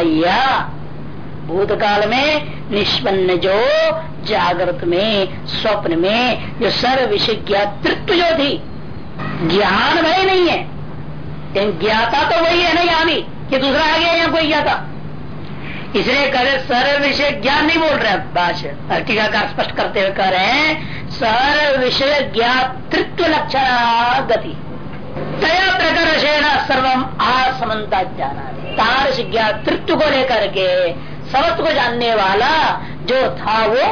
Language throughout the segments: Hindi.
या भूतकाल में निष्पन्न जो जागृत में, स्वप्न में जो सर्व विषय ज्ञातृत्व जो थी। ज्ञान भय नहीं है। ज्ञाता तो वही है ना यहाँ भी कि दूसरा आ गया यहाँ कोई ज्ञाता? इसलिए कह रहे सर्व विषय ज्ञान नहीं बोल रहे भाष्य टीकाकार स्पष्ट करते हुए कह रहे हैं सर्व विषय ज्ञातृत्व लक्षण गति। तया प्रकर्षेण सर्वम आसमता जाना तारस ज्ञातृत्व को लेकर के समस्त को जानने वाला जो था वो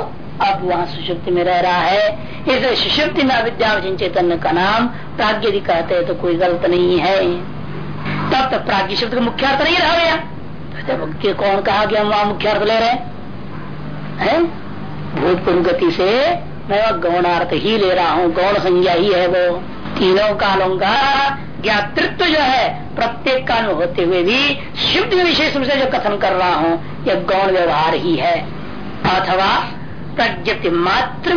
अब वहाँ सुषुप्ति में रह रहा है। इस सुषुप्ति में अविद्या चेतन का नाम प्राग्ञ यदि कहते हैं तो कोई गलत नहीं है। तब तक प्राग्ञ शब्द का मुख्य अर्थ नहीं रह गया। तो कौन कहा कि हम वहाँ मुख्य अर्थ ले रहे हैं? भूतपूर्व गति से मैं गौणार्थ ही ले रहा हूँ। गौण संज्ञा ही है वो। तीनों कालों का ज्ञातृत्व जो है, प्रत्येक काल में होते हुए भी शुद्ध विशेष रूप से जो कथन कर रहा हूँ, यह गौण व्यवहार ही है। अथवा प्रज्ञप्ति मात्र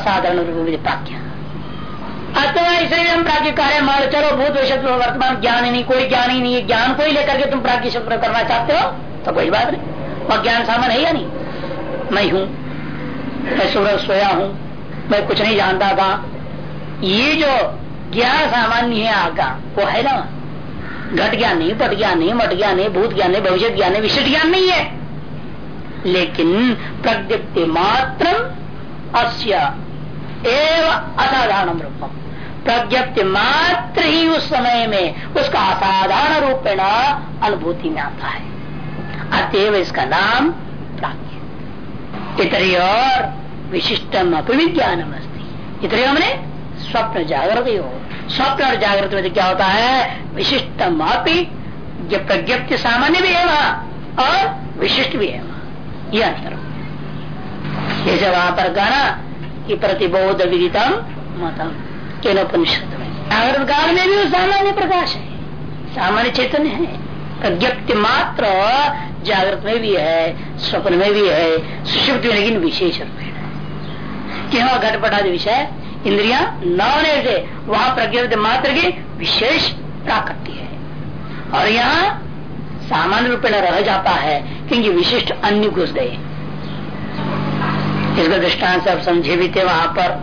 साधारण रूप प्राज्ञा। अथवा इसलिए हम प्राज्ञ कार्य मान चलो भूत विषय वर्तमान, ज्ञान ही नहीं, कोई ज्ञान ही नहीं है। ज्ञान को ही लेकर के तुम प्राज्ञ शब्द करना चाहते हो तो कोई बात नहीं। वह ज्ञान सामान है या नहीं? मैं हूँ, मैं सुबह सोया हूँ, मैं कुछ नहीं जानता था। ये जो ज्ञान सामान्य है आका। वो है ना? घट ज्ञान नहीं, पट ज्ञान नहीं, मट ज्ञान नहीं, भूत ज्ञान नहीं, भविष्य ज्ञान नहीं, विशिष्ट ज्ञान नहीं है। लेकिन प्रज्ञप्ति मात्र अस्य एव असाधारण रूपम। प्रज्ञप्ति मात्र ही उस समय में उसका असाधारण रूपेण अनुभूति में आता है। अतएव इसका नाम प्राज्ञ। इतरी और विशिष्टम अभिविज्ञानम अस्ती। इतरी हमने स्वप्न जागृत हो स्वप्न और जागृत में तो क्या होता है? विशिष्टम अपी प्रज्ञप्ति सामान्य भी है वहाँ, और विशिष्ट भी है वहाँ। यह अंतर जैसे वहाँ पर कहना कि प्रतिबोध विदितम मतम केनोपनिषद में। जागृत काल में भी सामान्य प्रकाश है। सामान्य चेतन है। प्रज्ञप्ति मात्र जागृत में भी है, स्वप्न में भी है सुषुप्त लेकिन विशेष रूप में कि वहाँ घटपटादि विषय इंद्रिया न होने से वहाँ प्रज्ञा मात्र की विशेष प्राकृति है। और यहाँ सामान्य रूप में रह जाता है क्योंकि विशिष्ट अन्य घुस गए इसका दृष्टांत से आप समझे भी थे वहाँ पर।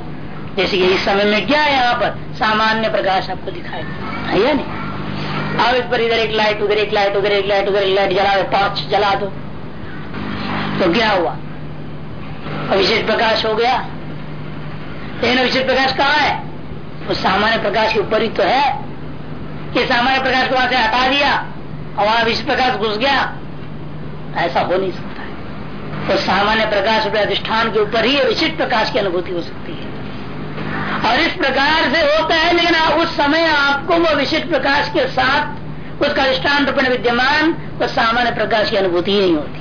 जैसे कि इस समय में क्या है यहाँ पर? सामान्य प्रकाश आपको दिखाई नहीं? अब इस पर इधर एक लाइट उधर एक लाइट उधर एक लाइट उधर एक लाइट जला दो टॉर्च जला दो। तो क्या हुआ? विशेष प्रकाश हो गया। लेकिन विशेष प्रकाश कहाँ है? वो सामान्य प्रकाश के ऊपर ही तो है। कि सामान्य प्रकाश को वहाँ से हटा दिया और वहाँ विशेष प्रकाश घुस गया। ऐसा हो नहीं सकता है। तो सामान्य प्रकाश अधिष्ठान के ऊपर ही विशिष्ट प्रकाश की अनुभूति हो सकती है। और इस प्रकार से होता है, लेकिन उस समय आपको वो विशिष्ट प्रकाश के साथ उसका अधिष्ठान रूप विद्यमान तो सामान्य प्रकाश की अनुभूति ही नहीं होती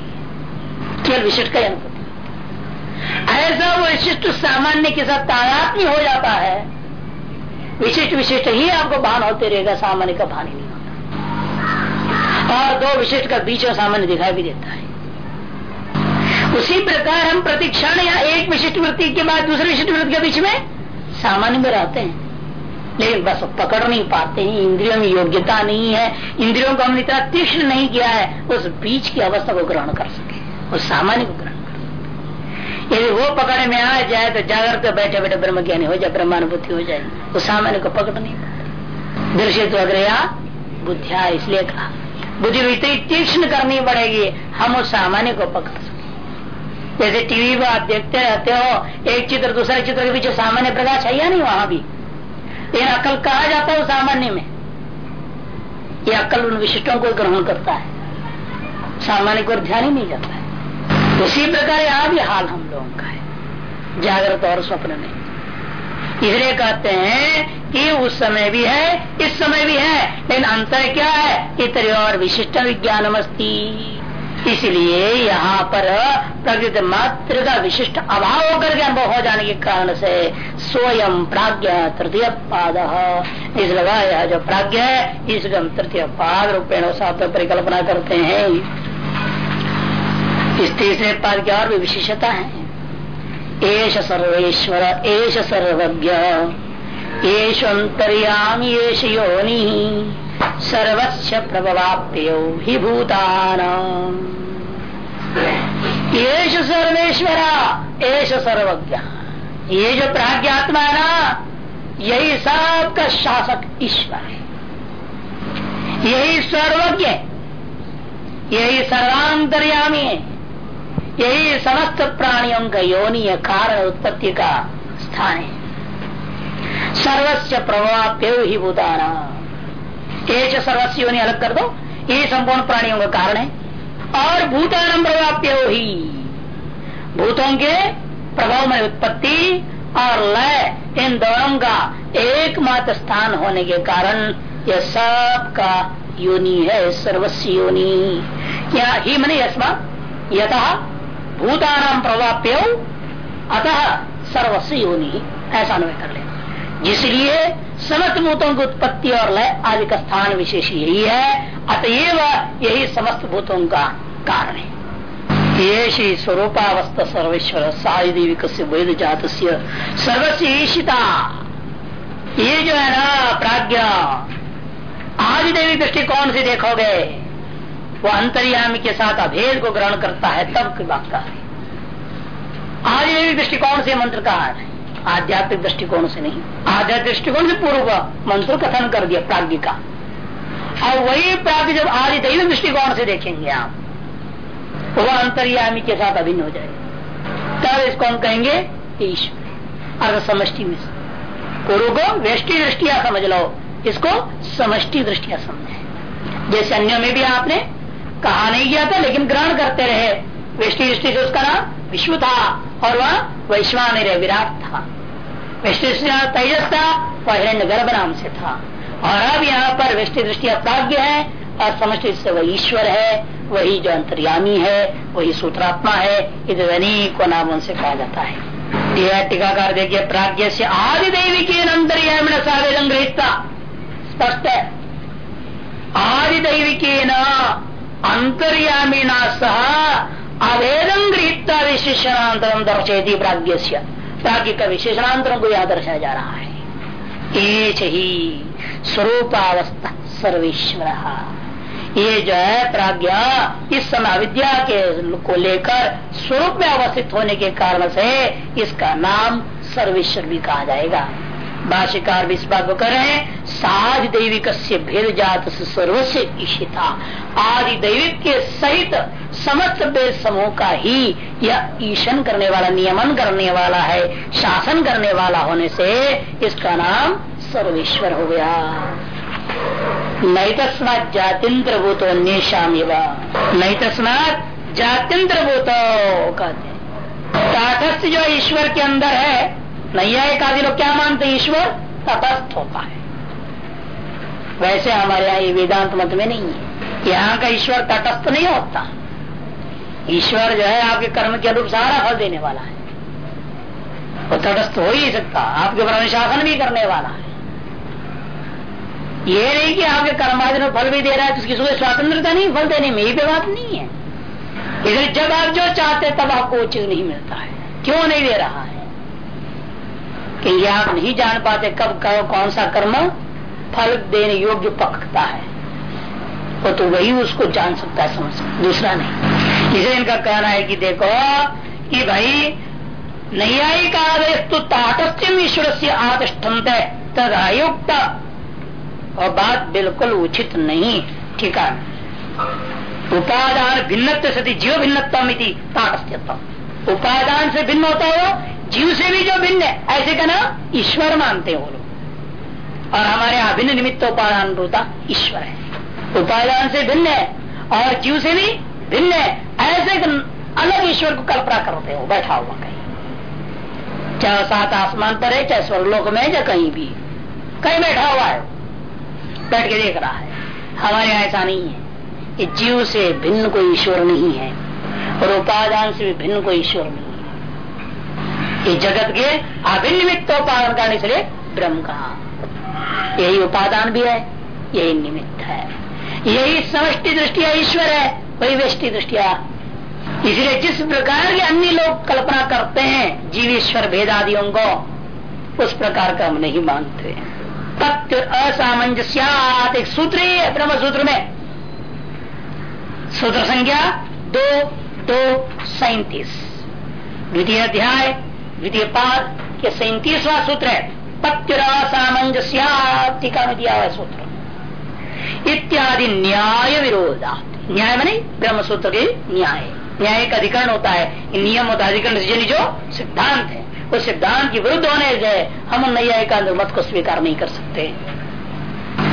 केवल विशिष्ट का अनुभूति ऐसा वो विशिष्ट सामान्य के साथ तादात्म्य हो जाता है। विशिष्ट विशिष्ट ही आपको भान होते रहेगा, सामान्य का भान ही नहीं होता। और दो विशिष्ट का बीच में सामान्य दिखाई भी देता है। उसी प्रकार हम प्रतिक्षण या एक विशिष्ट वृत्ति के बाद दूसरे विशिष्ट वृत्ति के बीच में सामान्य में रहते हैं। लेकिन बस पकड़ नहीं पाते हैं, इंद्रियों में योग्यता नहीं है, इंद्रियों को हमने इतना तीक्ष्ण नहीं किया है, उस बीच की अवस्था को ग्रहण कर सके, उस सामान्य को ग्रहण यदि वो पकड़ में आ जाए तो जागर जागृत बैठे बैठे ब्रह्म ज्ञानी हो जाए ब्रह्मानुभूति हो जाए तो सामान्य को पकड़ नहीं दृश्य तो अग्रया बुद्धिया इसलिए कहा। बुद्धि इतनी तीक्ष्ण करनी पड़ेगी, हम उस सामान्य को पकड़ सके जैसे टीवी पर आप देखते रहते हो, एक चित्र, दूसरे चित्र के पीछे सामान्य प्रकाश है या नहीं वहाँ भी? लेकिन अकल कहा जाता है सामान्य में? ये अकल उन विशिष्टों को ग्रहण करता है। सामान्य को ध्यान ही नहीं जाता है। उसी प्रकार यहाँ भी हाल हम लोगों का है। जागृत और स्वप्न में। इसलिए कहते हैं कि उस समय भी है, इस समय भी है, लेकिन अंतर क्या है? इतने और विशिष्ट विज्ञान इसलिए यहाँ पर प्रकृति मात्र का विशिष्ट अभाव होकर के अनुभव हो जाने के कारण से स्वयं प्राज्ञ तृतीय पाद इस लगा यह जो प्राज्ञ है इसका हम तृतीय पाद रूपेण साथ परिकल्पना करते हैं। इस तीसरे पाद की और भी विशेषता है। एश सर्वेश्वर एश सर्वज्ञ। एश अंतर्यामी एश योनि सर्वस्व प्रभवाप्यो ही भूतान येष सर्वेश्वरा एश सर्वज्ञ। ये जो प्राज्ञात्मा है ना, यही सबका शासक ईश्वर है। यही सर्वज्ञ यही सर्वांतर्यामी है। यही समस्त प्राणियों का योनि कारण उत्पत्ति का स्थान है। सर्वस्व प्रभाप्य ही भूताना। एक सर्वस्व योनि अलग कर दो, ये संपूर्ण प्राणियों का कारण है। और भूतान प्रभाप्य ही। भूतों के प्रभाव में उत्पत्ति और लय, इन दोनों का एकमात्र स्थान होने के कारण यह सब का योनि है सर्वस्व योनि। क्या ही मनी यथा भूतानाम प्रभाप्य अतः सर्वस्व योनि। ऐसा अनुय कर लेना। जिसलिए समस्त भूतों की उत्पत्ति और लय आदि का स्थान विशेष यही है, अतएव यही समस्त भूतों का कारण है। ये स्वरूपावस्था सर्वेश्वर साई देवी कस्य वेद जात सर्वस्वीशिता ये जो है ना, प्राज्ञा। आदि देवी दृष्टिकोण से देखोगे वो अंतर्यामी के साथ अभेद को ग्रहण करता है, तब की बात का आदि देवी दृष्टिकोण से मंत्र कहा है? आध्यात्मिक दृष्टिकोण से नहीं। आध्यात्मिक दृष्टिकोण से पूर्व मंत्र कथन कर दिया, प्राग्ञ का। और वही प्राग्ञ जब आदि दैव दृष्टिकोण से देखेंगे आप वह अंतर्यामी के साथ अभिन्न हो जाएगा। तब इसको हम कहेंगे ईश्वर अर्थ समष्टि में पूर्व को व्यष्टि दृष्टिया समझ लो, इसको समष्टि दृष्टिया समझे। जैसे अन्य में भी आपने कहा नहीं गया था, लेकिन ग्रहण करते रहे। व्यष्टि दृष्टि से उसका नाम विश्व था, और वह वैश्वान विराट था। वैश्व तेजस था, वह हिरण्य गर्भ नाम से था। और अब यहाँ पर वृष्टि दृष्टि प्राग्ञ है, और समष्टि से वह ईश्वर है, वही जो अंतर्यामी है, वही सूत्रात्मा है इधर को नाम उनसे कहा जाता है। यह टीकाकार देखिए, प्राज्ञ से आदि दैवी के अंतर्यामी सावेदन गृहता स्पष्ट है। आदि दैवी के न अंतर्यामी सह अवेदम गृहता विशेषणांतरम दर्शेती प्राज्ञ प्राज्ञ का विशेषणांतरम को यह दर्शाया जा रहा है। एक ही स्वरूपावस्था सर्वेश्वर। ये जो है प्राज्ञा इस समय विद्या के को लेकर स्वरूप में अवस्थित होने के कारण से इसका नाम सर्वेश्वर भी कहा जाएगा। भाष्यकार भी इस बात को कर रहे हैं, साधि दैविक भेद जात सर्वस्व ईशिता। आदि दैविक के सहित समस्त भेद समूह का ही यह ईशन करने वाला, नियमन करने वाला है, शासन करने वाला होने से इसका नाम सर्वेश्वर हो गया। नहीं तस्मात जातिंत्र भूत अन्यम नहीं तस्मात जातिंत्र भूत कहते जो ईश्वर के अंदर है एक आदि लोग क्या मानते ईश्वर तटस्थ होता है। वैसे हमारे यहाँ ये वेदांत मत में नहीं है। यहाँ का ईश्वर तटस्थ नहीं होता। ईश्वर जो है आपके कर्म के अनुरूप सारा फल देने वाला है। वो तटस्थ हो ही सकता। आपके ऊपर अनुशासन भी करने वाला है। ये नहीं कि आपके कर्मादि में फल भी दे रहा है तो उसकी सुबह स्वतंत्रता नहीं, फल देने में ये बात नहीं है। इधर जब आप जो चाहते तब आपको वो चीज़ नहीं मिलता है। क्यों नहीं दे रहा है? कि आप नहीं जान पाते कब कौन सा कर्म फल देने योग्य पकता है। वो तो वही उसको जान सकता है, समझ दूसरा नहीं। इसे इनका कहना है कि देखो कि भाई नैयायिका तो ताटस्थ्यम ईश्वर से आतिष्ठन्त तद अयुक्त और बात बिल्कुल उचित नहीं, ठीक है। उपादान भिन्न सती जीव भिन्नता मिति ताटस्थ्यत्म उपादान से भिन्न होता है वो, जीव से भी जो भिन्न है, ऐसे का नाम ईश्वर मानते हो लोग। और हमारे यहाँ भिन्न निमित्त उपादान होता ईश्वर है। उपादान से भिन्न है और जीव से भी भिन्न है, ऐसे अलग ईश्वर को कल्पना करते हो बैठा हुआ कहीं। चाहे सात आसमान पर है, चाहे स्वर्लोक में या कहीं भी। कहीं बैठा हुआ है बैठ के देख रहा है। हमारे यहाँ ऐसा नहीं है जीव से भिन्न कोई ईश्वर नहीं है। और उपादान से भी भिन्न कोई ईश्वर नहीं है। ये जगत के अभिनिमित्त उपादान का इसलिए ब्रह्म कहा यही उपादान भी है, यही निमित्त है। यही समष्टि दृष्टिया ईश्वर है, वही व्यष्टि दृष्टिया। इसलिए जिस प्रकार के अन्य लोग कल्पना करते हैं, जीवेश्वर भेदादियों को, उस प्रकार का हम नहीं मानते। पत्य असामंजस्यात एक सूत्र ही है ब्रह्म सूत्र में। सूत्र संख्या दो दो सैतीस। द्वितीय अध्याय, द्वितीय पाद के सैतीसवा सूत्र है। पत्युरासामंजस्या टीका में दिया सूत्र। इत्यादि न्याय विरोधा न्याय बने ब्रह्म सूत्र के न्याय। न्याय का अधिकरण होता है। नियम है अधिकरण जो सिद्धांत है उस सिद्धांत के विरुद्ध होने से हम न्याय का मत को स्वीकार नहीं कर सकते।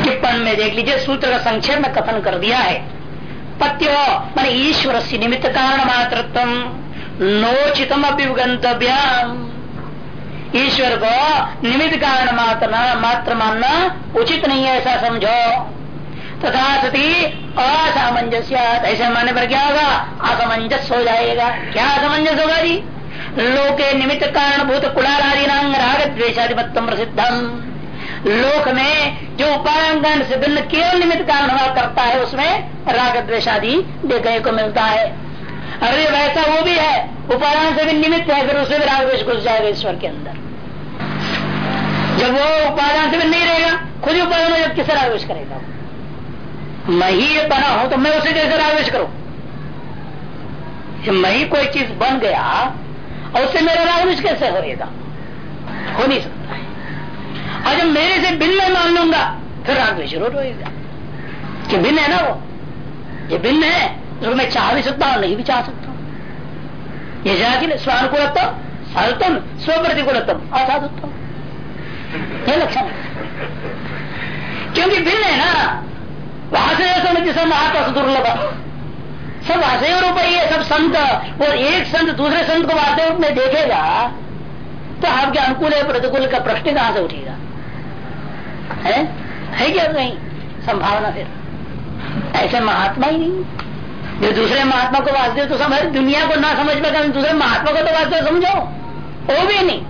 टिप्पण में देख लीजिए, सूत्र का संक्षेप में कथन कर दिया है। पत्यो मान ईश्वर से निमित्त कारण मात्र नोचितम अभिगंतव्यम ईश्वर को निमित्त कारण मात्र मात्र मानना उचित नहीं है ऐसा समझो तथा सती असामंजस्य ऐसे मानने पर क्या होगा असमंजस हो जाएगा क्या असमंजस होगा जी लोके निमित्त कारण भूत कुड़ालादि नांग राग द्वेशाधिपत्तम प्रसिद्धम लोक में जो उपायन से भिन्न केवल निमित्त कारण हुआ करता है, उसमें राग द्वेशादि देखने को मिलता है। अरे, वैसा वो भी है उपादान से भी निमित्त है, फिर उसमें भी राग द्वेश घुस जाएगा ईश्वर के अंदर। जब वो उपादान से भी नहीं रहेगा, खुद ही उपादान जब किसे रागवेश करेगा मैं ही ये बना हूँ तो मैं उसे कैसे रागवेश करूँ? मैं ही कोई चीज़ बन गया, और उससे मेरा रागवेश कैसे होएगा हो नहीं सकता है। और जब मेरे से भिन्न मान लूँगा, फिर रागवेश ज़रूर होएगा। कि भिन्न है ना वो? ये भिन्न है तो मैं चाह भी सकता हूँ, नहीं भी चाह सकता हूँ। ये जाके स्वानुकूलतम साधुत्म स्व प्रतिकूलतम असाधुत्म ये लक्षण क्योंकि भिन्न है ना, वहाँ से समझ सब महात्मा दुर्लभ सब वासुदेव रूप ही है सब संत, और एक संत दूसरे संत को वासुदेव में देखेगा तो आपके अनुकूल है प्रतिकूल का प्रश्न कहाँ से उठेगा? है? है क्या नहीं संभावना फिर। ऐसे महात्मा ही नहीं। जो दूसरे महात्मा को वासुदेव तो समझ, दुनिया को ना समझ पाएगा दूसरे महात्मा को तो वासुदेव समझो। वो भी नहीं।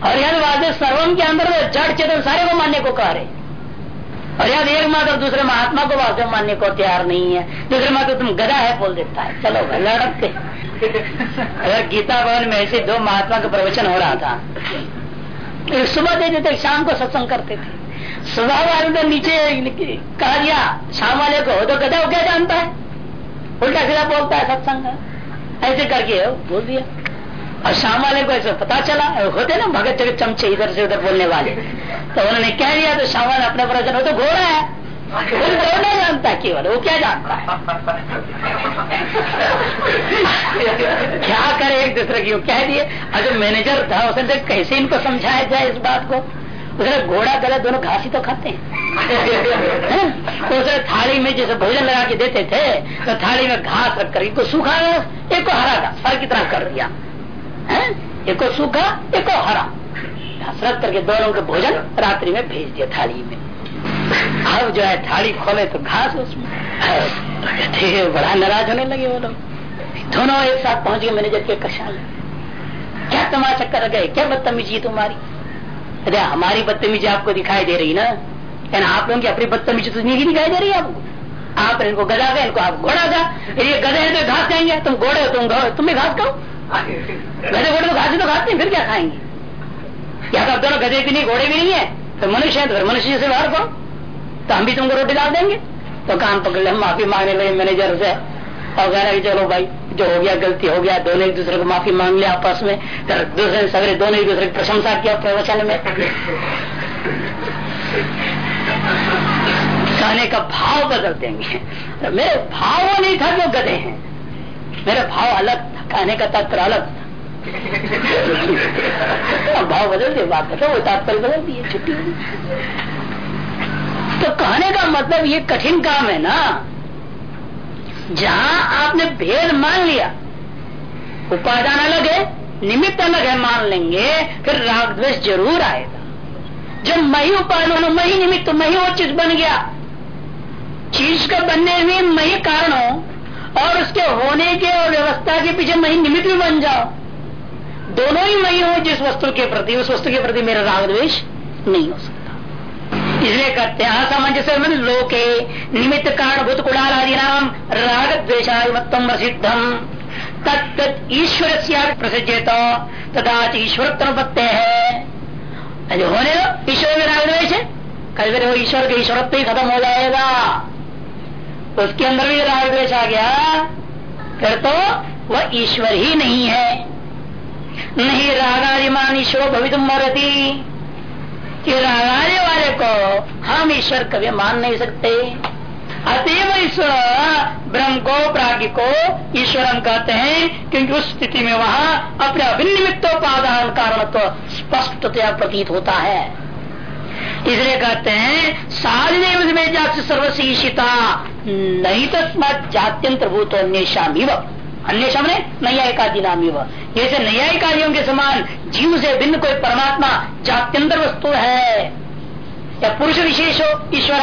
और यह वासुदेव सर्वम के अंदर जड़ चेतन सारे को मानने को कह रहे। और याद एक मात्र दूसरे महात्मा को वास्तव मानने को तैयार नहीं है। दूसरे मात्र तुम गदा है बोल देता है। चलो लड़कते अगर गीता भवन में ऐसे दो महात्मा का प्रवचन हो रहा था सुबह देते शाम को सत्संग करते थे। सुबह वाले तो नीचे कहा दिया शाम वाले को तो गदा क्या जानता है? उल्टा सीधा बोलता है सत्संग। ऐसे करके बोल दिया। और शाम वाले को ऐसे पता चला होते ना, भगत चमचे इधर से उधर बोलने वाले। तो उन्होंने कह दिया तो शाम वाले अपने हो तो घोड़ा है। वो नहीं जानता केवल वो क्या जानता है क्या करे एक दूसरे की? कह दिए, अगर मैनेजर था उसने कैसे इनको समझाया जाए इस बात को? उसने घोड़ा गला दोनों घासी तो खाते हैं। तो उसे थाली में जैसे भोजन लगा के देते थे तो थाली में घास रख कर एक सूखा, एक को हरा घास फल की तरह कर दिया। एक को सूखा, एक को हरा। घास रख करके दोनों के भोजन रात्रि में भेज दिया थाली में। अब जो है थाली खोले तो घास उसमें। थे बड़ा नाराज़ होने लगे वो लोग। दोनों एक साथ पहुँच गए, मैनेजर के कशा क्या तमाशा कर गए? क्या बदतमीजी तुम्हारी? अरे हमारी बदतमीजी आपको दिखाई दे रही ना? क्या आप लोगों की अपनी बदतमीजी तो नहीं दिखाई दे रही आपको। आप इनको गदा गए इनको आप घोड़ा गा ये गधे हैं तो घास खाएँगे, तुम घोड़े हो, तुम तुम भी घास खाओ गधे घोड़े तो घास तो खाते हैं, फिर क्या खाएँगे? क्या तो दोनों गधे भी नहीं, घोड़े भी नहीं है? तो मनुष्य है तो फिर मनुष्य से बाहर करो। तो हम भी तुमको रोटी डाल देंगे। तो कान पकड़ ले माफ़ी मांगने लगे मैनेजर से। और कह रहे चलो भाई, जो हो गया गलती हो गया, दोनों एक दूसरे को माफ़ी मांग लिया आपस में। फिर दूसरे सगरे, दोनों एक दूसरे की प्रशंसा किया प्रवचन में। कहने का भाव बदल देंगे। मेरे भाव नहीं था जो गधे हैं। मेरा भाव अलग था कहने का तत्व अलग था। भाव बदल दिए बात बताओ वो तात्पर्य बदल दिए छुट्टी तो कहने का मतलब ये कठिन काम है ना? जहाँ आपने भेद मान लिया, उपादान अलग है, निमित्त अलग है मान लेंगे, फिर राग द्वेष ज़रूर आएगा। जब मही उपादान मही निमित्त, मही वो चीज़ बन गया। चीज़ का बनने में मही कारण हो, और उसके होने के और व्यवस्था के पीछे मही निमित्त भी बन जाओ। दोनों ही मई हो जिस वस्तु के प्रति, उस वस्तु के प्रति मेरा राग द्वेष नहीं हो सकता। इसलिए कहते हैं असामंजस्य मन लोके, निमित्त कारण भूत कुड़ाल आदि नाम राग द्वेशात्म प्रसिद्धम तत्त ईश्वर से प्रसिद्ध तथा ईश्वर प्रपत्ति है। अरे होने दो, ईश्वर में राग द्वेष है? कल फिर वो ईश्वर के ईश्वरत्व ही खत्म हो जाएगा। उसके अंदर भी राग द्वेष आ गया, फिर तो वह ईश्वर ही नहीं है। नहीं रागादिमान ईश्वर भवित मरती। कि रागाने वाले को हम ईश्वर कभी मान नहीं सकते। अतएव ईश्वर ब्रह्म को प्राज्ञ को ईश्वर हम कहते हैं, क्योंकि उस स्थिति में वहाँ अपने अभिनिमित्तोपादान कारण तो स्पष्टतया प्रतीत होता है। इसलिए कहते हैं साधदेव में जाति सर्वशीषिता नहीं तस्मात जात्यंतर भूत अन्येषाम अन्येषाम ने नैयायिकादि नाम जैसे नैयायिकादियों के समान जीव से भिन्न कोई परमात्मा जात्यंतर वस्तु है। या पुरुष विशेष हो, ईश्वर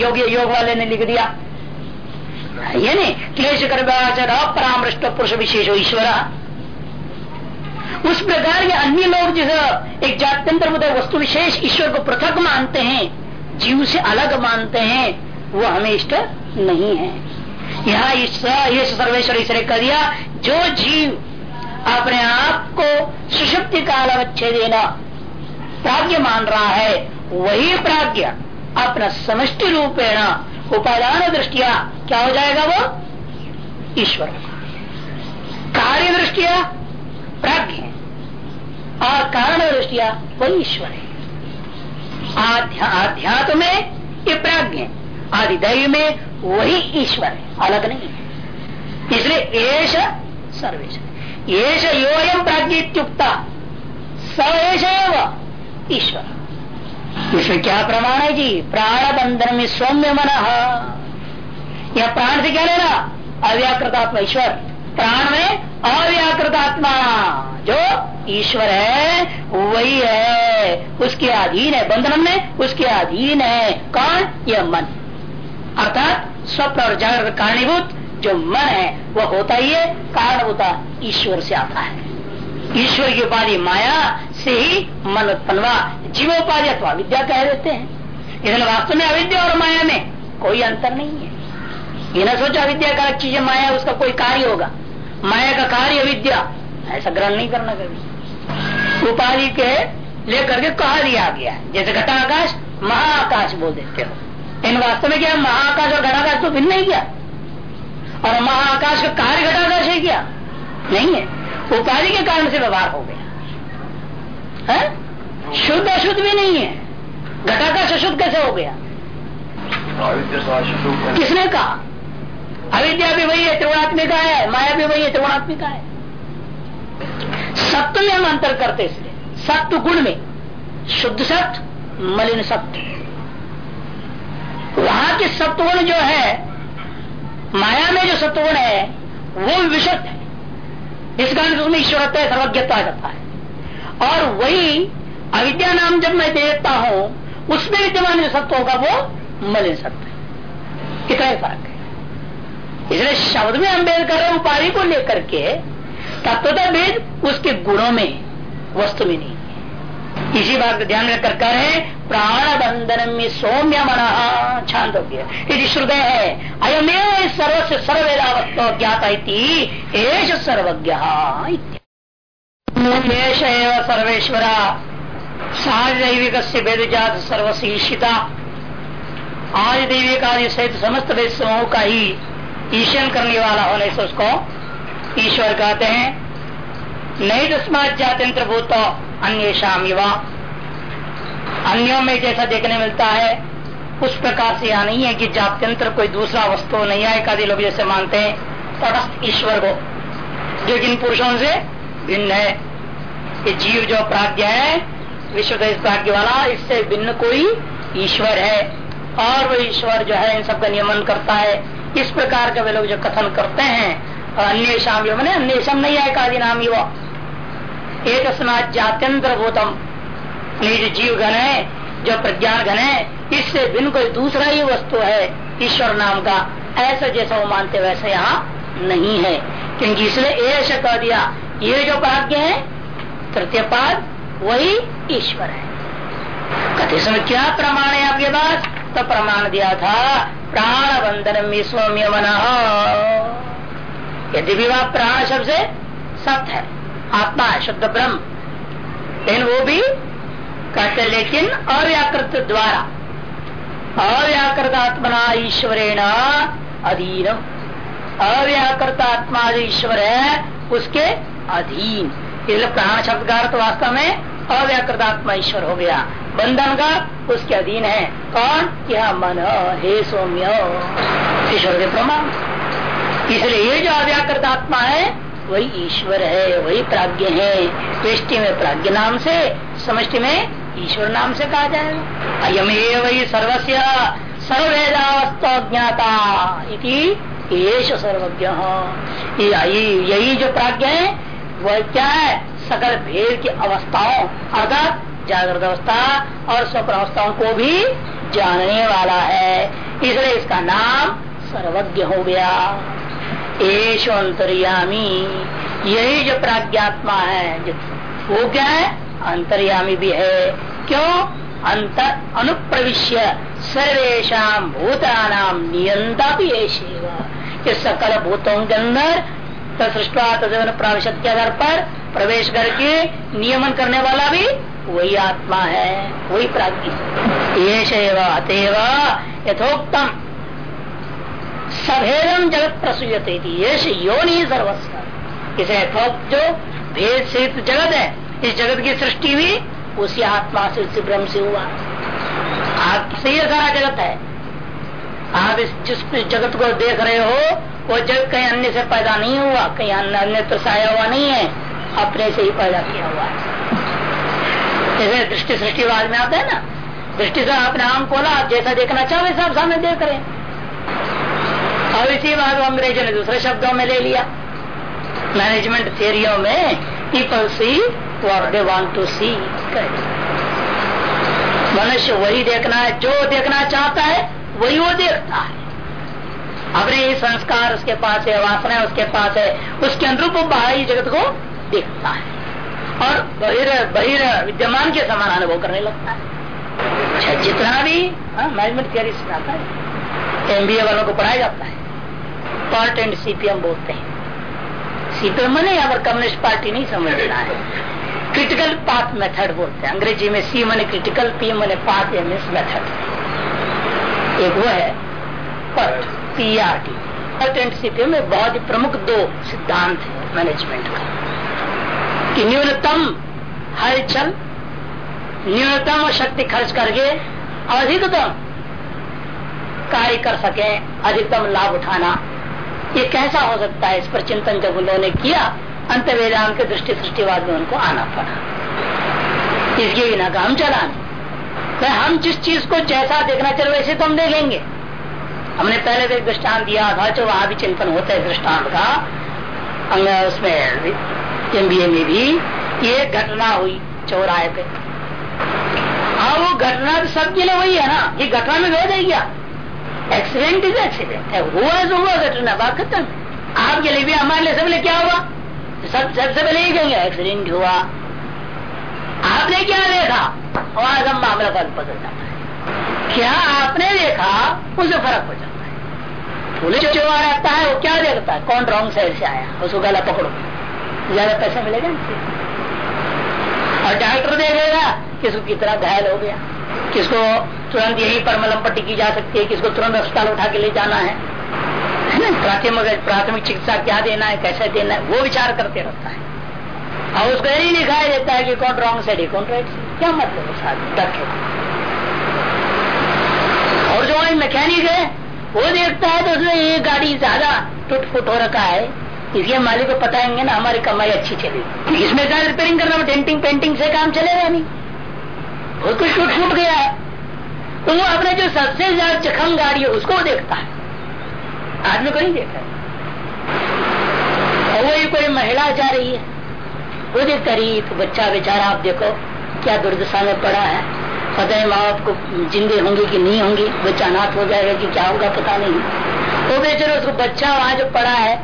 योग योग वाले ने लिख दिया। ये क्लेश कर परामृष्ट पुरुष विशेष हो, ईश्वर उस प्रकार के अन्य लोग जो एक जात्यंतर वस्तु विशेष ईश्वर को पृथक मानते हैं, जीव से अलग मानते हैं, वो हमें नहीं है। यहाँ ईश्वर सर्वेश्वर ईश्वर कर दिया, जो जीव अपने आप को सुषुप्ति काल अच्छे देना प्राज्ञ मान रहा है, वही प्राज्ञ अपना समष्टि रूपेण उपादान दृष्टिया क्या हो जाएगा वो? ईश्वर। कार्य दृष्टिया प्राज्ञ और कारण दृष्टिया वही ईश्वर है। आध्यात्म में ये प्राज्ञ है। आदिदैव में वही ईश्वर है। अलग नहीं है। इसलिए एश सर्वेश एश योयम प्राज्ञुक्ता स एश ईश्वर। इसमें क्या प्रमाण है जी? प्राण बंधन में सौम्य मन। यह प्राण से क्या लेना? अव्याकृतात्मा ईश्वर। प्राण में अव्याकृतात्मा। जो ईश्वर है, वही है। उसके अधीन है। बंधन में उसके अधीन है। कौन? यह मन। अर्थात स्वप्न और जागृत कारणीभूत जो मन है, वह होता ही है, कारण होता ईश्वर से आता है। ईश्वर की उपाधि माया से ही मन उत्पन्न जीवोपाधि अथवा विद्या कह देते हैं। इसलिए वास्तव में अविद्या और माया में कोई अंतर नहीं है। ये ना सोचा अविद्या का चीज़ माया उसका कोई कार्य होगा। माया का कार्य विद्या ऐसा ग्रहण नहीं करना कभी। उपाधि के लेकर के कहा दिया गया जैसे घटाकाश, महाकाश बोल देते हो। इन वास्तव में क्या महाकाश और घटाकाश तो भिन्न नहीं किया? और महाकाश का कार्य घटाकाश है क्या? नहीं है। उपाधि के कारण से व्यवहार हो गया। है? शुद्ध अशुद्ध भी नहीं है। घटाकाश अशुद्ध कैसे हो गया? किसने कहा? अविद्या भी वही है त्रिगुणात्मिका है माया भी वही है त्रिगुणात्मिका है। सत्य में हम अंतर करते इसलिए। सत्य गुण में। शुद्ध सत्य मलिन सत्य वहाँ के सत्वगुण जो है, माया में जो सत्वगुण है, वो विशुद्ध है। इस कारण उसमें ईश्वरत्व सर्वज्ञता आ जाता है। और वही अविद्या नाम जब मैं देखता हूँ, उसमें विद्यमान जो सत्व होगा, वो मलिन सत्य है। इतना ही फ़र्क है। इसलिए शब्द में हम भेद कर रहे उपाधि को लेकर के तत्वता भेद उसके गुणों में, वस्तु में नहीं। इसी बात को ध्यान रखकर कर रहे प्राण बंधन में सौम्य मन गया। यदि श्रुदय है अयमे सर्व से सर्वेदावत्व ज्ञाता एश सर्वज्ञ सर्वेश्वर साधिक वेद जात सर्वशीषिता आदि दैविक आदि सहित समस्त वेद समूह का ही ईशन करने वाला होने से उसको ईश्वर कहते हैं। नहीं तस्मात जात्यंत्र भूत अन्य शाम युवा। अन्यों में जैसा देखने मिलता है, उस प्रकार से यहाँ नहीं है कि जात्यंत्र कोई दूसरा वस्तु नहीं आए आदि लोग जैसे मानते हैं, तटस्थ ईश्वर को, जो जिन पुरुषों से भिन्न है। कि जीव जो प्राज्ञ है विश्व प्राज्ञ वाला, इससे भिन्न कोई ईश्वर है। और वो ईश्वर जो है, इन सबका नियमन करता है। इस प्रकार का वे लोग जो कथन करते हैं और अन्य शाम मैंने अन्य शाम नहीं आए आदि नाम युवा। एक जात्यंतर भूतम जो जीव घन है जो प्रज्ञान घन है इससे भिन्न कोई दूसरा ही वस्तु है, ईश्वर नाम का। ऐसा जैसा वो मानते, वैसे यहाँ नहीं है। क्योंकि इसलिए ऐसा कह दिया, ये जो प्राज्ञ है तृतीय पाद वही ईश्वर है। कथे समय क्या प्रमाण है आपके पास? तो प्रमाण दिया था प्राण बंधन में सौम्य मन यदि भी वह प्राण शब्द से सत्य है, आत्मा है शुद्ध ब्रह्म, लेकिन वो भी कहते लेकिन अव्याकृत द्वारा अव्याकृत आत्मना ईश्वरेण अधीन अव्याकृत आत्मा जो ईश्वर है, उसके अधीन। इसलिए प्राण शब्द का अर्थ वास्तव में अव्याकृत आत्मा ईश्वर हो गया। बंधन का उसके अधीन है। कौन? यह मन। हे सौम्य। ईश्वर के प्रमाण इसलिए ये जो अव्याकृत आत्मा है, वही ईश्वर है, वही प्राज्ञ है। वृष्टि में प्राज्ञ नाम से, समष्टि में ईश्वर नाम से कहा जाएगा। अयम ये वही सर्वस्व सर्वेदावस्तो ज्ञाता इति सर्वज्ञ। यही जो प्राज्ञ है, वह क्या है? सकल भेद की अवस्थाओं, अर्थात जागृत अवस्था और स्वप्न अवस्थाओं को भी जानने वाला है। इसलिए इसका नाम सर्वज्ञ हो गया। एश अंतर्यामी यही जो प्राज्ञात्मा है वो क्या है? अंतर्यामी भी है। क्यों? अंतर अनुप्रविश्य सर्वेशा भूतानाम नियंता भी ये सकल भूतों के अंदर सृष्टा के आधार पर प्रवेश करके नियमन करने वाला भी वही आत्मा है, वही प्राज्ञ ये अतएव यथोक्तम। सभेदम जगत प्रसूयते ये योनि सर्वस्व। इसे जो भेद से जगत है, इस जगत की सृष्टि भी उसी आत्मा से, उसी ब्रह्म से हुआ। आपसे ये सारा जगत है। आप इस जिस जगत को देख रहे हो, वो जगत कहीं अन्य से पैदा नहीं हुआ, कहीं अन्य अन्य तरसाया हुआ नहीं है, अपने से ही पैदा किया हुआ है। जैसे दृष्टि सृष्टि सृष्टिवाद में आता है ना, दृष्टि से आपने आम खोला, आप जैसा देखना चाहो, वैसा आप सामने देख रहे और इसी बात को अंग्रेज़ों ने दूसरे शब्दों में ले लिया। मैनेजमेंट थियरियों में people see what they to see मनुष्य वही देखना है, जो देखना चाहता है, वही वो देखता है। अपने ही संस्कार उसके पास है वासना उसके पास है, उसके अनुरूप बाहरी जगत को देखता है। और बहिर बहिर विद्यमान के समान अनुभव करने लगता है। अच्छा जितना भी मैनेजमेंट थियरी सिखाता है एमबीए वालों को पढ़ाया जाता है। पार्ट एंड सीपीएम बोलते हैं। सीपीएम मैंने यहाँ कम्युनिस्ट पार्टी नहीं समझना है। क्रिटिकल पाथ मेथड बोलते हैं। अंग्रेज़ी में सी मैंने क्रिटिकल पी मैंने पाथ या मिस मेथड एक वो है PERT P R T PERT and CPM में बहुत ही प्रमुख दो सिद्धांत है मैनेजमेंट का। कि न्यूनतम हलचल न्यूनतम शक्ति खर्च करके अधिकतम कार्य कर सके, अधिकतम लाभ उठाना। ये कैसा हो सकता है? इस पर चिंतन जब उन्होंने किया अंत वेदांत के दृष्टि सृष्टिवाद में उनको आना पड़ा। इसके बिना काम चला नहीं। तो हम जिस चीज़ को जैसा देखना चाहिए वैसे तो हम देखेंगे। हमने पहले भी दृष्टान दिया था, जो वहाँ भी चिंतन होता है, दृष्टांत का। उसमें में भी ये घटना हुई, चौराहे पे। हाँ वो घटना तो सब लिए वही है ना। ये घटना में भेद है क्या? एक्सीडेंट इज़ एक्सीडेंट है हुआ जो हुआ घटना बात खत्म आपके लिए भी हमारे लिए सब लिए क्या हुआ? सब सबसे पहले ही कहेंगे एक्सीडेंट हुआ। आपने क्या देखा? वहाँ सब मामला फ़र्क बदल जाता है क्या आपने देखा? उसे फ़र्क हो जाता है। पुलिस जो रहता है, वो क्या देखता है? कौन रॉन्ग साइड से आया? उसको गला पकड़ो। ज़्यादा पैसा मिलेगा और डॉक्टर देखेगा किसको कितना घायल हो गया। किसको तुरंत यही पर मलम पट्टी की जा सकती है, किसको तुरंत अस्पताल उठा के ले जाना है? प्राथमिक प्राथमिक चिकित्सा क्या देना है, कैसे देना है, वो विचार करते रहता है। और उसको यही दिखाई देता है कि कौन रॉन्ग साइड है, कौन राइट साइड क्या मतलब डॉक्टर और जो मैकेनिक है, वो देखता है तो उसमें ये गाड़ी ज़्यादा टूट फुट हो रखा है, इसलिए मालिक को बताएँगे ना हमारी कमाई अच्छी चलेगी इसमें रिपेयरिंग करना डेंटिंग पेंटिंग से काम चलेगा नहीं। बहुत कुछ टूट फूट गया है। तो वो अपने जो सबसे ज़्यादा जखम गाड़ी है, उसको देखता है। आदमी को नहीं देखता और वही कोई महिला जा रही है। वो देखता रही तो बच्चा बेचारा, आप देखो, क्या दुर्दशा में पड़ा है। पता है माँ बाप को जिंदे होंगे कि नहीं होंगे? बच्चा अनाथ हो जाएगा कि क्या होगा, पता नहीं। वो बेचारे उसको बच्चा वहाँ जो पड़ा है,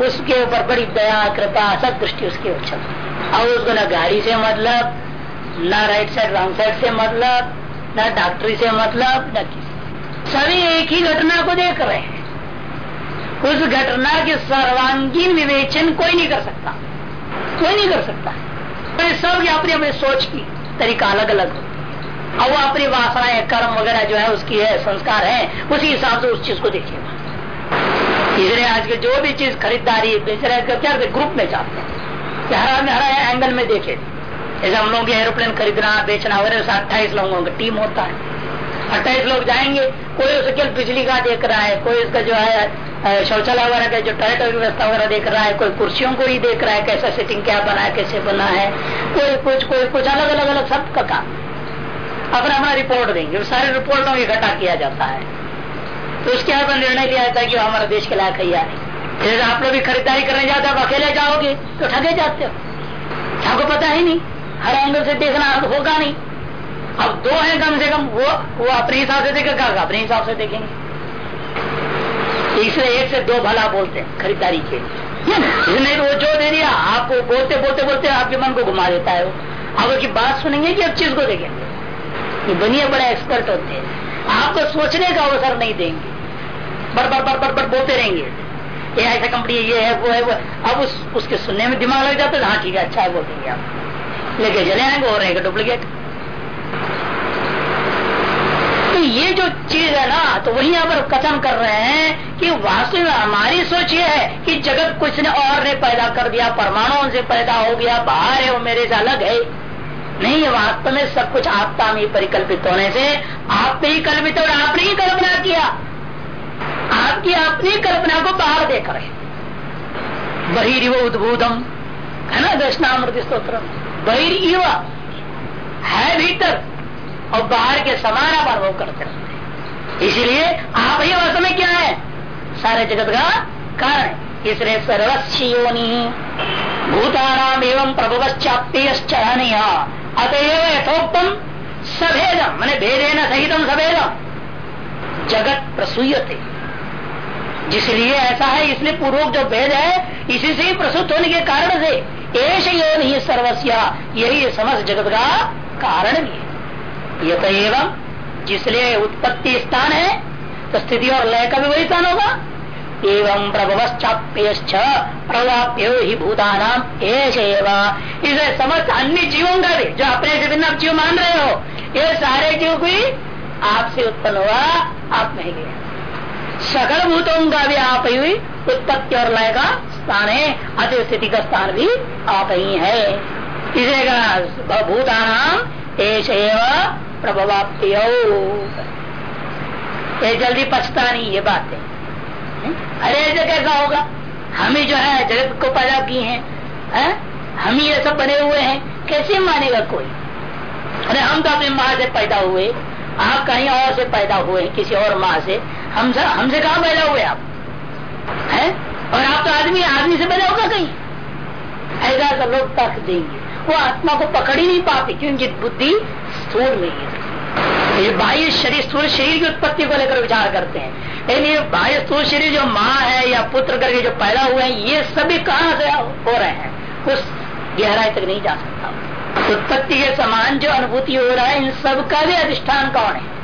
उसके ऊपर बड़ी दया, कृपा, सब दृष्टि उसके ऊपर अब उसको न गाड़ी से मतलब न राइट साइड रॉन्ग साइड से मतलब न डॉक्टरी से मतलब न सभी एक ही घटना को देख रहे हैं। उस घटना के सर्वांगीण विवेचन कोई नहीं कर सकता। कोई नहीं कर सकता। तो सब अपनी अपनी सोच की तरीका अलग अलग होती है। और वो अपनी वासनाएँ, कर्म वगैरह जो है, उसकी है, संस्कार है, उसी हिसाब से उस चीज़ को देखेगा इसलिए आज के जो भी चीज़ खरीदारी बेच रहे क्या ग्रुप में जाते हैं। हरा में हरा एंगल में देखे। जैसे हम लोग एरोप्लेन खरीदना, बेचना, वगैरह अट्ठाईस लोगों का टीम होता है। अट्ठाईस लोग जाएँगे, कोई उसके बिजली का देख रहा है, कोई उसका जो है शौचालय वगैरह का जो टॉयलेट व्यवस्था वगैरह देख रहा है, कोई कुर्सियों को ही देख रहा है, कैसा सिटिंग क्या बना है, कैसे बना है। कोई कुछ कोई कुछ अलग अलग अलग सब का काम। अपना अपना रिपोर्ट देंगे सारे रिपोर्टों को इकट्ठा किया जाता है। तो उसके बाद निर्णय लिया जाता है कि हमारे देश के लायक है या नहीं। आप लोग भी खरीदारी करने जाते हो अकेले जाओगे तो ठगे जाते हो। आपको पता ही नहीं। हर एंगल से देखना होगा नहीं। अब दो है कम से कम, वो वो अपने हिसाब से देखेगा अपने हिसाब से देखेंगे। इसलिए एक से दो भला बोलते हैं, खरीदारी के तो वो जो दे दिया, आपको बोलते बोलते बोलते आपके मन को घुमा देता है वो। अब उसकी बात सुनेंगे कि अब चीज़ को देखेंगे। ये दुनिया बड़े एक्सपर्ट होते हैं। आपको सोचने का अवसर नहीं देंगे। बर बर बर बर बर बोलते रहेंगे। ये ऐसा कंपनी ये है, वो है, वो। अब उस, उसके सुनने में दिमाग लग जाता है हाँ ठीक है अच्छा है, बोल देंगे आप। लेके चले आएँगे और रहेगा डुप्लीकेट। तो ये जो चीज़ है ना तो वही यहाँ पर कथन कर रहे हैं कि वास्तव में हमारी सोच ये है कि जगत कुछ ने और ने पैदा कर दिया, परमाणुओं से पैदा हो गया, बाहर है वो मेरे से अलग है। नहीं, वास्तव में सब कुछ आपका में परिकल्पित होने से आप ही कल्पित और आपने ही कल्पना किया। आपकी अपनी कल्पना को बाहर देख रहे बहिर्व उद्भूतम है ना, दक्षिणामृत स्त्रोत्र बहिर्व है भीतर। और बाहर के समान आप अनुभव करते रहते इसीलिए आप ही वास्तव में क्या है? सारे जगत का कारण। इसलिए सर्वस्व योनि। भूताराम एवं प्रभुवश्चाप्यश्चरणीय अतएव यथोक्तम सभेदम, मैंने भेदेन सहितम सभेदम। जगत प्रसूय थे जिसलिए ऐसा है, इसलिए पूर्वक जो भेद है, इसी से ही प्रसूत होने के कारण से। एश योन ही सर्वस्या, यही समस्त जगत का कारण भी है ये। तो एवं जिसलिए उत्पत्ति स्थान है तो स्थिति और लय का भी वही स्थान होगा। एवं प्रभवश्चाप्य प्रवाप्य ही भूतानाम इसे समस्त अन्य जीवों का भी, जो अपने से भिन्न जीव मान रहे हो, ये सारे जीव भी आपसे उत्पन्न हुआ, आप में गया सकल भूतों का भी आप ही उत्पत्ति और लय का स्थान है। अति स्थिति का स्थान भी आप ही है। इसे एश प्रभवाप्ति ये जल्दी पछता नहीं ये बात। है अरे ऐसे कैसा होगा? हम ही जो है जगत को पैदा किए हैं। है? हम ही ये सब बने हुए हैं। कैसे मानेगा कोई? अरे हम तो अपनी माँ से पैदा हुए। आप कहीं और से पैदा हुए किसी और माँ से। हम हमसे कहा पैदा हुए आप? है? और आप तो आदमी आदमी से पैदा होगा कहीं? ऐसा तो लोग तक देंगे। वो आत्मा को पकड़ ही नहीं पाते क्योंकि बुद्धि स्थूल में है। ये बाह्य शरीर, स्थूल शरीर की उत्पत्ति को लेकर विचार करते हैं। लेकिन ये बाह्य स्थूल शरीर जो माँ है या पुत्र करके जो पैदा हुए हैं, ये सभी कहाँ से हो रहे हैं? उस गहराई तक नहीं जा सकता। उत्पत्ति के समान जो अनुभूति हो रहा है, इन सब का भी अधिष्ठान कौन है?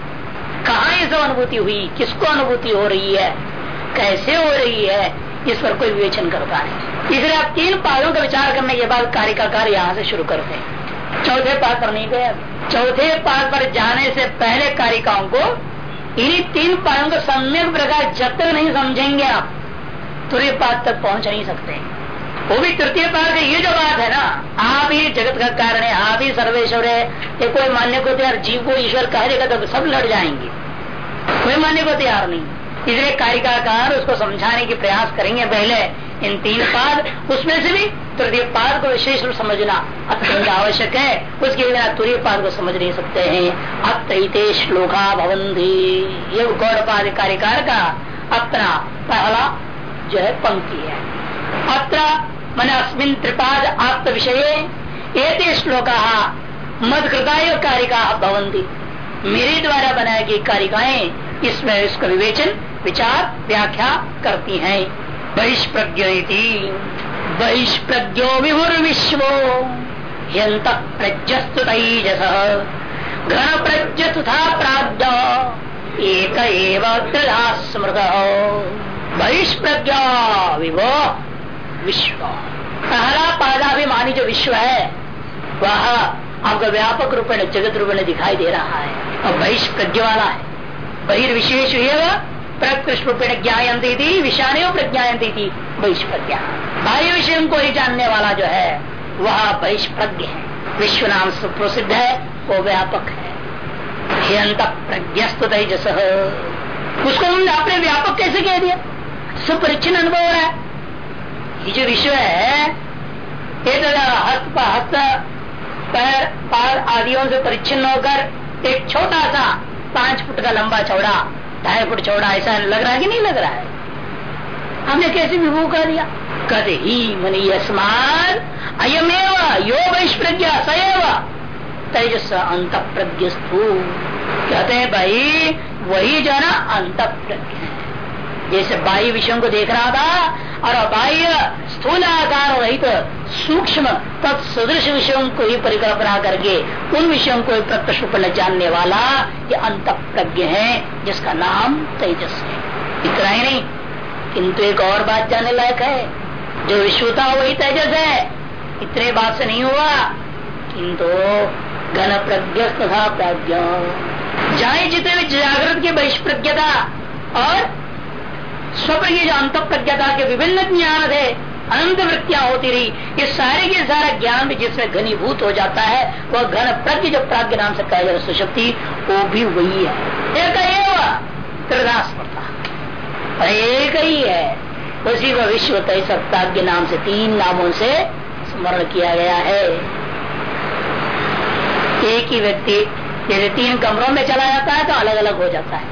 कहा ये सब अनुभूति हुई? किसको अनुभूति हो रही है? कैसे हो रही है, इस पर कोई विवेचन करता है इसलिए आप तीन पादों का विचार करने के बाद कार्य का कार्य यहाँ से शुरू करते हैं। चौथे पाद पर नहीं गए चौथे पाद पर जाने से पहले कारिकाओं को इन्हीं तीन पादों को सम्यक प्रकार जब तक नहीं समझेंगे आप। तुरंत पाद तक पहुँच नहीं सकते। वो भी तृतीय पाद ये जो बात है ना, आप ही जगत का कारण है, आप ही सर्वेश्वर है। ये कोई मान्य को तैयार जीव को ईश्वर कह देगा तो सब लड़ जाएँगे। कोई मानने को तैयार नहीं। इसलिए कारिकाकार उसको समझाने की प्रयास करेंगे पहले इन तीन पाद, उसमें से भी तृतीय पाद को विशेष रूप समझना अत्यंत आवश्यक है। उसके बिना तुरीय पाद को समझ नहीं सकते हैं। अत्ते श्लोका भवंती ये गौड़ पाद कार्यकार का अपना पहला जो है पंक्ति है। अत्र मन अस्मिन त्रिपाद आत्म विषय एते श्लोका मद कृताय कारिका भवंती मेरे द्वारा बनाई गई कारिकाएँ, इसमें इसका विवेचन विचार व्याख्या करती हैं। बहिष्प्रज्ञ बहिष्प्रज्ञो विभुर्विश्व। ह्यंत प्रज्ञस्तु तैजस। घन प्रज्ञ। था प्राज्ञ एक स्मृत। बहिष्प्रज्ञा विभो विश्व। पहला पादाभिमानी जो विश्व है, वह आपका व्यापक रूप जगत रूप दिखाई दे रहा है। और बहिष प्रज्ञ वाला है। बहिर्विशेष रूपेण ज्ञायंती थी विषाणु प्रज्ञायंती थी बहिष्प्रज्ञा। बाह्य विषय को ही जानने वाला जो है, वह बहिष्प्रज्ञ है। विश्व नाम सुप्रसिद्ध है, वो व्यापक है। प्रज्ञस्त तेजस उसको हमने अपने व्यापक कैसे कह दिया? सुपरिचिन अनुभव हो रहा है। ये जो विश्व है, ये तो हस्त हस्त पैर पार आदियों से परिच्छिन्न होकर एक छोटा सा पाँच फुट का लंबा चौड़ा ढाई फुट चौड़ा, ऐसा लग रहा है कि नहीं लग रहा है? हमने कैसे भी विभू कर दिया। कद ही मनी यस्मान अयमेव यो वैश्प्रज्ञा सएव तेजस अंत प्रज्ञ कहते हैं भाई, वही जो है ना अंत प्रज्ञा है जैसे बाह्य विषयों को देख रहा था और बाह्य स्थूल आकार रहित सूक्ष्म तत्सदृश विषयों को ही परिकल्पना करके उन विषयों को प्रत्यक्ष में जानने वाला ये अंत प्रज्ञ है, जिसका नाम तेजस है। इतना ही नहीं, किंतु एक और बात जानने लायक है, जो विश्वता वही तेजस है। इतने बात से नहीं हुआ, किंतु घन प्रज्ञ तथा प्राज्ञ। जाए जितने जागृत की बहिष्प्रज्ञता और स्वप्न की जो अंत प्रज्ञता के विभिन्न ज्ञान थे अनंत वृत्तियाँ होती रही, ये सारे के सारा ज्ञान भी जिसमें घनीभूत हो जाता है, वह घन प्रज्ञ जो प्राज्ञ नाम से कहा जाए सुशक्ति वो भी वही है। एक एक ही है, उसी को विश्व तय सप्ताज्ञ नाम से तीन नामों से स्मरण किया गया है। एक ही व्यक्ति, यदि तीन कमरों में चला जाता है तो अलग अलग हो जाता है।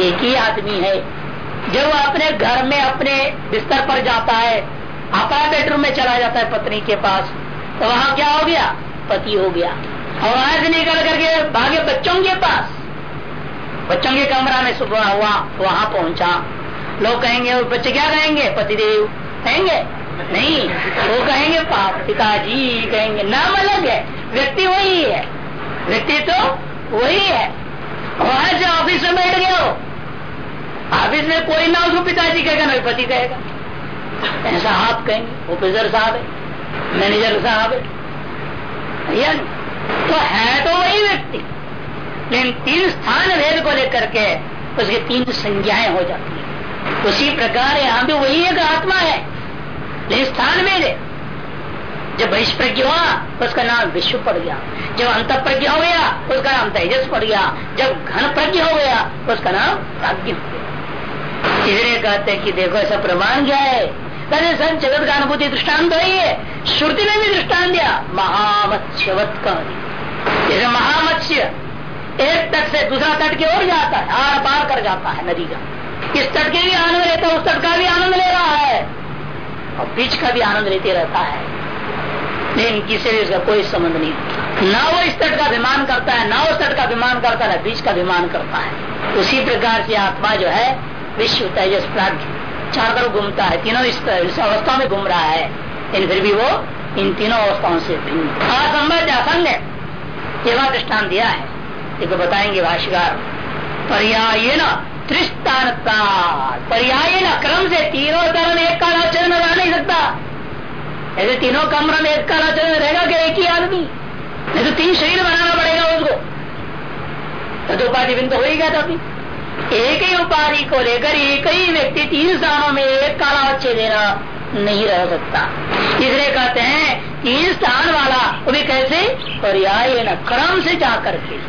एक ही आदमी है जब वो अपने घर में, अपने बिस्तर पर जाता है, अपना बेडरूम में चला जाता है पत्नी के पास तो वहाँ क्या हो गया? पति हो गया। और वहाँ से निकल करके भागे बच्चों के पास। बच्चों के कमरा में सुबह हुआ, वहाँ पहुँचा। लोग कहेंगे और बच्चे क्या कहेंगे? पतिदेव कहेंगे? नहीं, वो कहेंगे, पाप पिताजी कहेंगे। नाम अलग है। व्यक्ति वही है। व्यक्ति तो वही है। वहाँ से ऑफ़िस में बैठ गया हो। ऑफ़िस इसमें कोई ना उसको पिताजी कहेगा, ना पति कहेगा। ऐसा आप कहेंगे ऑफिसर साहब है, मैनेजर साहब है। तो है तो वही व्यक्ति। लेकिन तीन स्थान भेद को लेकर के उसकी तीन संज्ञाएँ हो जाती है। उसी प्रकार यहाँ भी वही एक आत्मा है। लेकिन स्थान भेद है। जब बहिष्प्रज्ञ हुआ, उसका नाम विश्व पड़ गया। जब अंत प्रज्ञ हो गया, उसका नाम तेजस पड़ गया। जब घन प्रज्ञ हो गया, उसका नाम प्राज्ञ हो गया। इसलिए कहते हैं कि देखो, ऐसा प्रमाण क्या है? कहते सब जगत का अनुभूति दृष्टांत ही है। श्रुति ने भी दृष्टान दिया महामत्स्यवत जैसे महामत्स्य, एक तट से दूसरा तट की ओर जाता है, आर पार कर जाता है नदी का। इस तट के भी आनंद लेता है, उस तट का भी आनंद ले रहा है। और बीच का भी आनंद लेते रहता है। लेकिन किसी भी इसका कोई संबंध नहीं ना वो इस तट का अभिमान करता है, ना उस तट का अभिमान करता है बीच का अभिमान करता है। उसी प्रकार से आत्मा जो है विश्व तेजस प्राग्ञ चार तरफ़ घूमता है तीनों इस, इस अवस्था में घूम रहा है। लेकिन फिर भी वो इन तीनों अवस्थाओं से भिन्न असंभव असंग है। ये बात दृष्टान दिया है। देखो बताएँगे भाष्यकार। पर्याय न त्रिस्तान पर्याय न क्रम से तीनों तरह एक काल आचरण में रह नहीं सकता। ऐसे तीनों कमरा में एक काल आचरण रहेगा क्या एक ही आदमी? नहीं तो तीन शरीर बनाना पड़ेगा उसको। तो उपाधि बिंदु हो ही गया था अभी। एक ही उपाधि को लेकर एक ही व्यक्ति तीन स्थानों में एक कालावच्छे देना नहीं रह सकता। इसलिए कहते हैं, तीन स्थान वाला, वो भी कैसे? पर्याय न क्रम से जाकर के।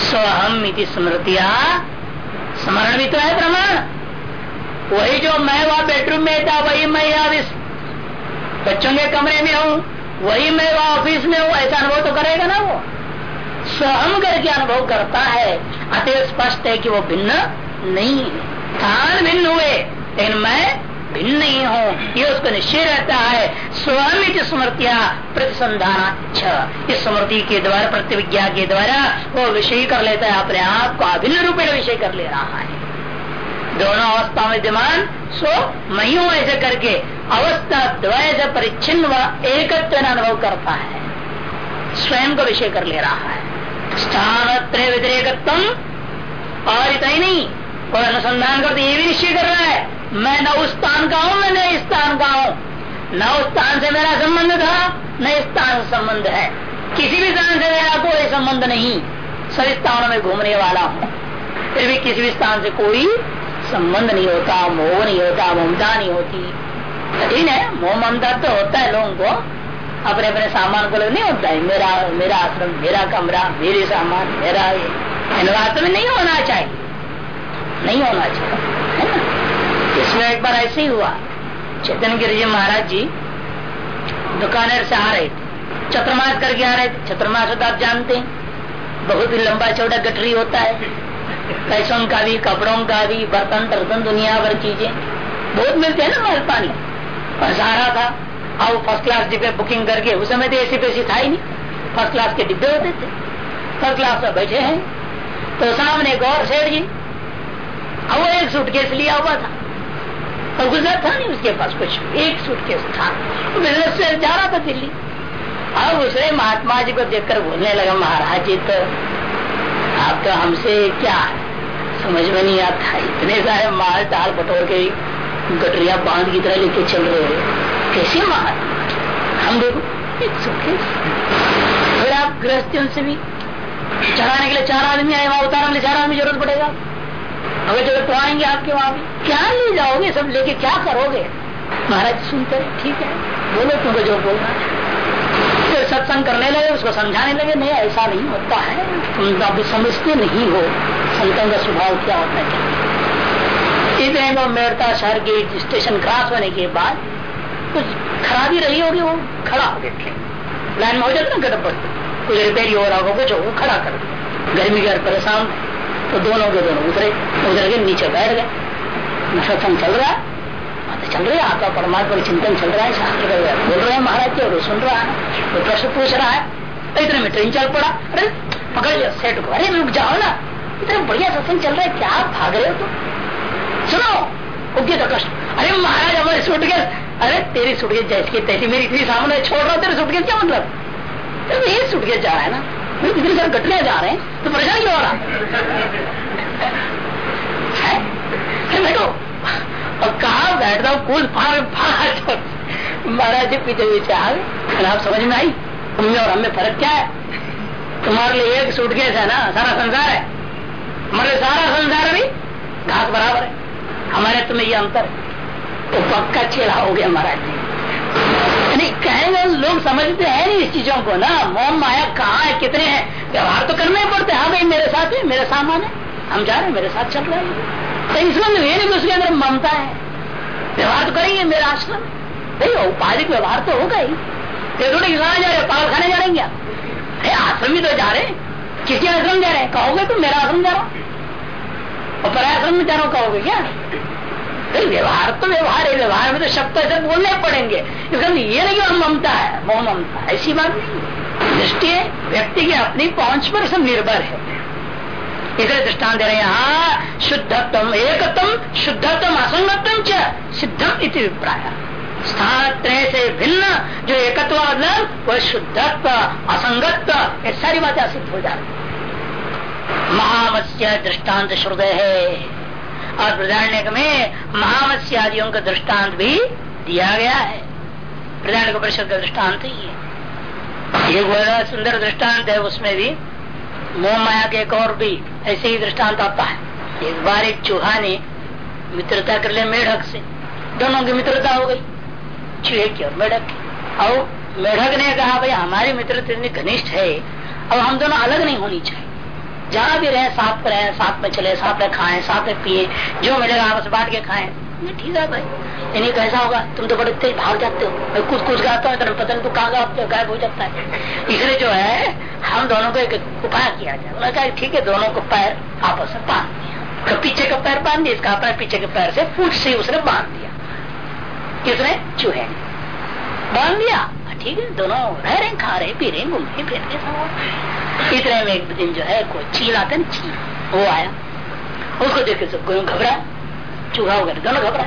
स्वहम इति स्मृतिया। स्मरण भी तो है प्रमाण वही जो मैं वहाँ बेडरूम में था, वही मैं यहाँ बच्चों के कमरे में हूँ, वही मैं वहाँ ऑफ़िस में हूँ, ऐसा अनुभव तो करेगा ना वो। स्वयं करके अनुभव करता है। अतः स्पष्ट है कि वो भिन्न नहीं है। स्थान भिन्न हुए, लेकिन मैं भिन्न नहीं हूँ। ये उसको निश्चय रहता है। स्वयं की स्मृतिया प्रतिसंधान इस स्मृति के द्वारा, प्रतिविज्ञा के द्वारा वो विषय कर लेता है। अपने आप को अभिन्न रूप में विषय कर ले रहा है। दोनों अवस्था में विद्यमान, सो मई ऐसे करके अवस्था द्वय परिच्छिन्न व एकत्व अनुभव करता है। स्वयं को विषय कर ले रहा है। स्थान व्यतिरेकत्व और इतना ही नहीं। और अनुसंधान करते ये भी निश्चय कर रहा है, मैं न उस स्थान का हूँ, मैं न इस स्थान का हूँ। न उस स्थान से मेरा संबंध था, न इस स्थान संबंध है। किसी भी स्थान से मेरा कोई संबंध नहीं, सभी स्थानों में घूमने वाला हूँ। फिर भी किसी भी स्थान से कोई संबंध नहीं होता, मोह नहीं होता, ममता नहीं होती। कठिन है, मोह ममता तो होता है लोगों को। अपने अपने सामान को नहीं होता है। मेरा मेरा आश्रम, मेरा कमरा, मेरे सामान, मेरा ये। वास्तव में नहीं होना चाहिए। नहीं होना चाहिए। है इसमें एक बार ऐसे ही हुआ। चेतन गिरी जी महाराज जी दुकानेर से आ रहे थे। चतुर्मास करके आ रहे थे। चतुर्मास होता आप जानते हैं। बहुत ही लंबा चौड़ा गठरी होता है। पैसों का भी, कपड़ों का भी, बर्तन टर्तन दुनिया भर चीज़ें। बहुत मिलते हैं ना माल पानी। और सहारा था। अब फ़र्स्ट क्लास डिब्बे बुकिंग करके, उस समय तो ऐसी पैसी था ही नहीं। फ़र्स्ट क्लास के डिब्बे होते थे। फ़र्स्ट क्लास में बैठे हैं। तो सामने और सेठ जी वो एक सूटकेस लिया हुआ था। और गुजर था नहीं उसके पास कुछ। एक सूटकेस था। बिज़नेस से जा रहा था दिल्ली अब उसने महात्मा जी को देखकर बोलने लगा, महाराज जी तो आप तो हमसे क्या समझ में नहीं आता? इतने सारे माल टाल बटोर के गटरिया बाँध की तरह लेके चल रहे हो। कैसे मार हम देखो फिर आप गृहस्थियों से भी चढ़ाने के लिए चार आदमी आए, वहाँ उतारने के लिए चार आदमी ज़रूरत पड़ेगा। अगर ज़रूरत तो आएँगे आपके वहाँ भी, क्या ले जाओगे, सब लेके क्या करोगे? महाराज, सुनते ठीक है? बोलो तुमको जो बोलना फिर सत्संग करने लगे, उसको समझाने लगे, नहीं, ऐसा नहीं होता है। तुम तो अभी समझते नहीं हो, संतों का स्वभाव क्या होता है। क्या को मेरता शहर के स्टेशन क्रॉस होने के बाद कुछ खराबी रही होगी, वो खड़ा हो गए लाइन में हो जाता ना गड़बड़ कुछ रिपेयर हो रहा होगा कुछ हो खड़ा कर गर्मी के परेशान तो दोनों के दोनों उतरे। उतर के नीचे बैठ गए। सत्संग चल रहा है। चल रही है आपका परमात्मा का चिंतन चल रहा है, शास्त्र कर बोल रहे हैं महाराज जी, और सुन रहा है वो प्रश्न पूछ रहा है। इतने में ट्रेन चल पड़ा। अरे, पकड़ लिया सेठ को अरे, रुक जाओ ना। इतना बढ़िया सत्संग चल रहा है, क्या भाग रहे हो तुम? सुनो उगे तो कष्ट। अरे, महाराज, हमारे सुटकेस अरे, तेरी सुटकेस जैसी तैसी। मेरी इतनी सामने छोड़ रहा तेरे सुटकेस क्या मतलब? अरे ये सुटकेस जा रहा है ना। इतनी सारे घटने जा रहे हैं तो परेशान क्यों हो रहा? बैठो। और कहा बैठ जाओ कूद फाड़ फाड़ महाराज जी, पीछे पीछे आ गए। आप समझ में आई? तुमने और हमें फ़र्क क्या है? तुम्हारे लिए एक सूटकेस है ना, सारा संसार है। हमारे सारा संसार अभी घास बराबर है। हमारे तुम्हें ये अंतर तो पक्का चेला हो गया महाराज जी। कहेंगे, लोग समझते हैं नहीं इस चीज़ों को ना। मोम माया कहाँ है, कितने हैं? व्यवहार तो करना ही पड़ते हाँ। भाई मेरे साथ है मेरे सामान है। हम जा रहे हैं, मेरे साथ चल रहे हैं। तो इसमें ये नहीं उसके अंदर ममता है। व्यवहार तो करेंगे, मेरा आश्रम। नहीं, औपाधिक व्यवहार तो होगा ही। थोड़ी कहा जा रहे पागल खाने जा रहे हैं क्या? आश्रम ही तो जा रहे हैं। किसी आश्रम जा रहे हैं? कहोगे तुम, मेरा आश्रम जा रहा हूँ। और पराश्रम में जा रहा हूँ, कहोगे क्या? व्यवहार तो व्यवहार है, व्यवहार में तो शब्द ऐसे बोलने पड़ेंगे। इसका मतलब ये नहीं कि ममता है, मोह ममता ऐसी बात नहीं दृष्टि व्यक्ति की अपनी पहुँच पर सब निर्भर है। इसलिए दृष्टान दे रहे हैं यहाँ शुद्धत्म एकत्म शुद्धत्म असंगतम च, सिद्धम इति विप्राय स्थान से भिन्न जो एकत्व वह शुद्धत्व, असंगत्व, ये सारी बातें सिद्ध हो जाती महामत्स्य दृष्टांत श्रुदय है। और प्रधारण्य में महामत्स्य आदियों का दृष्टांत भी दिया गया है। प्रधान परिषद का दृष्टांत ही है। एक बड़ा सुंदर दृष्टांत है, उसमें भी मोह माया के एक और भी ऐसे ही दृष्टांत आता है। एक बार एक चूहा ने मित्रता कर लिया मेढक से। दोनों की मित्रता हो गई। चूहे की और मेढक की। और मेढक ने कहा, भाई, हमारी मित्रता इतनी घनिष्ठ है। अब हम दोनों अलग नहीं होनी चाहिए। जहाँ भी रहे, साथ में रहे, साथ में चले, साथ में खाए, साथ में पिए, जो मिलेगा आपस बांट के खाएँ। ठीक है भाई। इन्हीं कैसा होगा, तुम तो बड़े तेज भाग जाते हो। मैं कुछ कुछ गाता हूँ तो तू कहाँ गायब हो जाता है। इसलिए जो है, हम दोनों को एक उपाय किया जाए। उन्होंने कहा, ठीक है, दोनों को पैर आपस में बाँध दिया। पीछे का पैर बाँध दिया, इसका अपने पीछे के पैर से फूट से उसने बाँध दिया। किसने चूहे बाँध दिया। ठीक है, दोनों रह रहे खा रहे पी रहे घूम रहे फिर इतने में एक दिन जो है, कोई चील आता ना, चील, वो आया। उसको देख सब घबरा। चूहा वगैरह दोनों घबरा।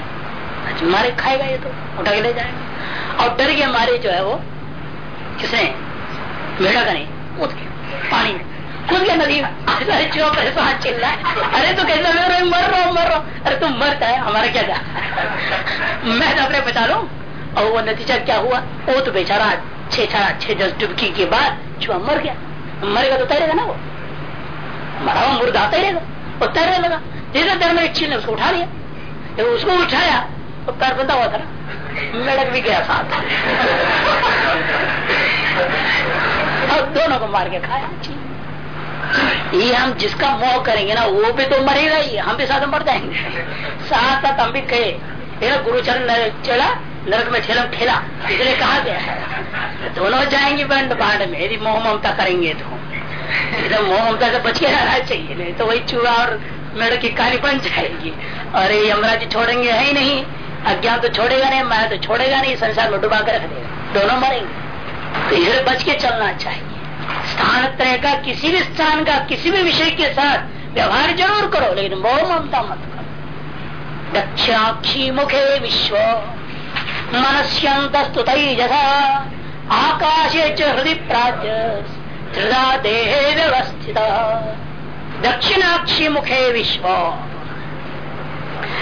अच्छा मारे खाएगा ये तो उठा के ले जाएगा। और डर के मारे जो है वो, किसने? भेड़ा का नहीं, कूद के पानी में। कूद गया नदी अरे ऐसा हाथ चिल्ला रहा अरे तो कैसा मर रहा मर रहा मर रहा अरे तुम मरता है, हमारा क्या था मैं तो अपने बचा लू। और वो नतीजा क्या हुआ? वो तो बेचारा छह चार छह दस डुबकी के बाद छुआ, मर गया। मरेगा तो तैरेगा ना वो। मरा हुआ मुर्दा तैरेगा, वो तैरने लगा। जैसे तैर में चील ने उसको उठा लिया। जब उसको उठाया तो पैर बंदा हुआ था ना। मेढक भी गया साथ। और दोनों को मार के खाया। ये हम जिसका मोह करेंगे ना, वो भी तो मरेगा ही। हम भी साथ मर जाएँगे। साथ साथ हम भी कहे गुरुचरण चढ़ा नरक में ठेलम ठेला इसलिए कहा गया है। दोनों जाएँगे बंड बांड में, यदि मोह ममता करेंगे तो। एकदम मोह ममता से बच के रहना चाहिए, नहीं तो वही चूड़ा और मेड़ की कहानी बन जाएगी। अरे, यमराज छोड़ेंगे, है ही नहीं। अज्ञान तो छोड़ेगा नहीं मैं तो छोड़ेगा नहीं, संसार में डुबा कर देगा। दोनों मरेंगे। तो इधर बच के चलना चाहिए। स्थान तरह का, किसी भी स्थान का, किसी भी विषय के साथ व्यवहार ज़रूर करो, लेकिन मोह ममता मत करो। दक्षिणाक्षी मुखे विश्व। मनस्यंत जथा आकाशे च हृदय प्राज्य देहे व्यवस्थित। दक्षिणाक्षी मुखे विश्व।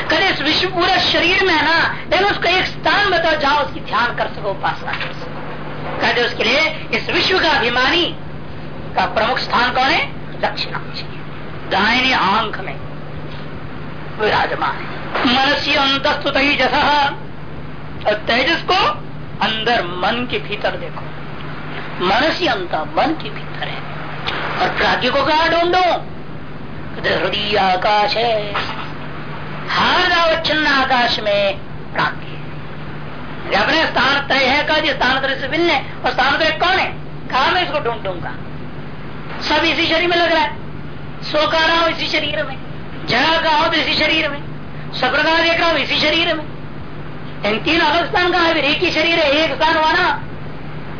कल इस विश्व पूरे शरीर में है ना लेकिन उसको एक स्थान बताओ जहाँ उसकी ध्यान कर सको, उपासना कर सको। कहते उसके लिए, इस विश्व का अभिमानी का प्रमुख स्थान कौन है? दक्षिणाक्षी। दाहिनी आँख में। विराजमान है। मनसी अंतस्तु जैसा और तेजस को अंदर मन के भीतर देखो। मनसी अंत मन के भीतर है। और प्राज्ञ को कहा, ढूंढो? हृदय आकाश है। हर अवच्छिन्न आकाश में प्राज्ञ अपने स्थान तय है का स्थान त्रय से भिन्न है। और स्थान त्रय कौन है? कहा, मैं इसको ढूंढूँगा। सब इसी शरीर में लग रहा है। सो कह रहा हूँ इसी शरीर में। जगह का हो तो इसी शरीर में। प्रकार देख रहा हूँ इसी शरीर में। इन तीन अलग स्थान है एक ही शरीर है एक स्थान हुआ ना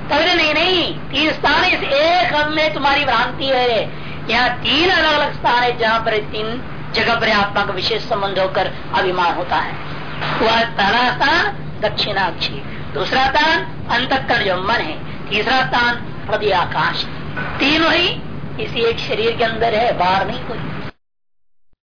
तभी नहीं नहीं तीन स्थान इस एक में तुम्हारी भ्रांति है यहाँ तीन अलग अलग स्थान है जहाँ पर तीन जगह पर आत्मा का विशेष संबंध होकर अभिमान होता है वह पहला स्थान दक्षिणाक्षी दूसरा स्थान अंतकरण जो मन है तीसरा स्थान हृदय आकाश तीनों ही इसी एक शरीर के अंदर है बाहर नहीं कोई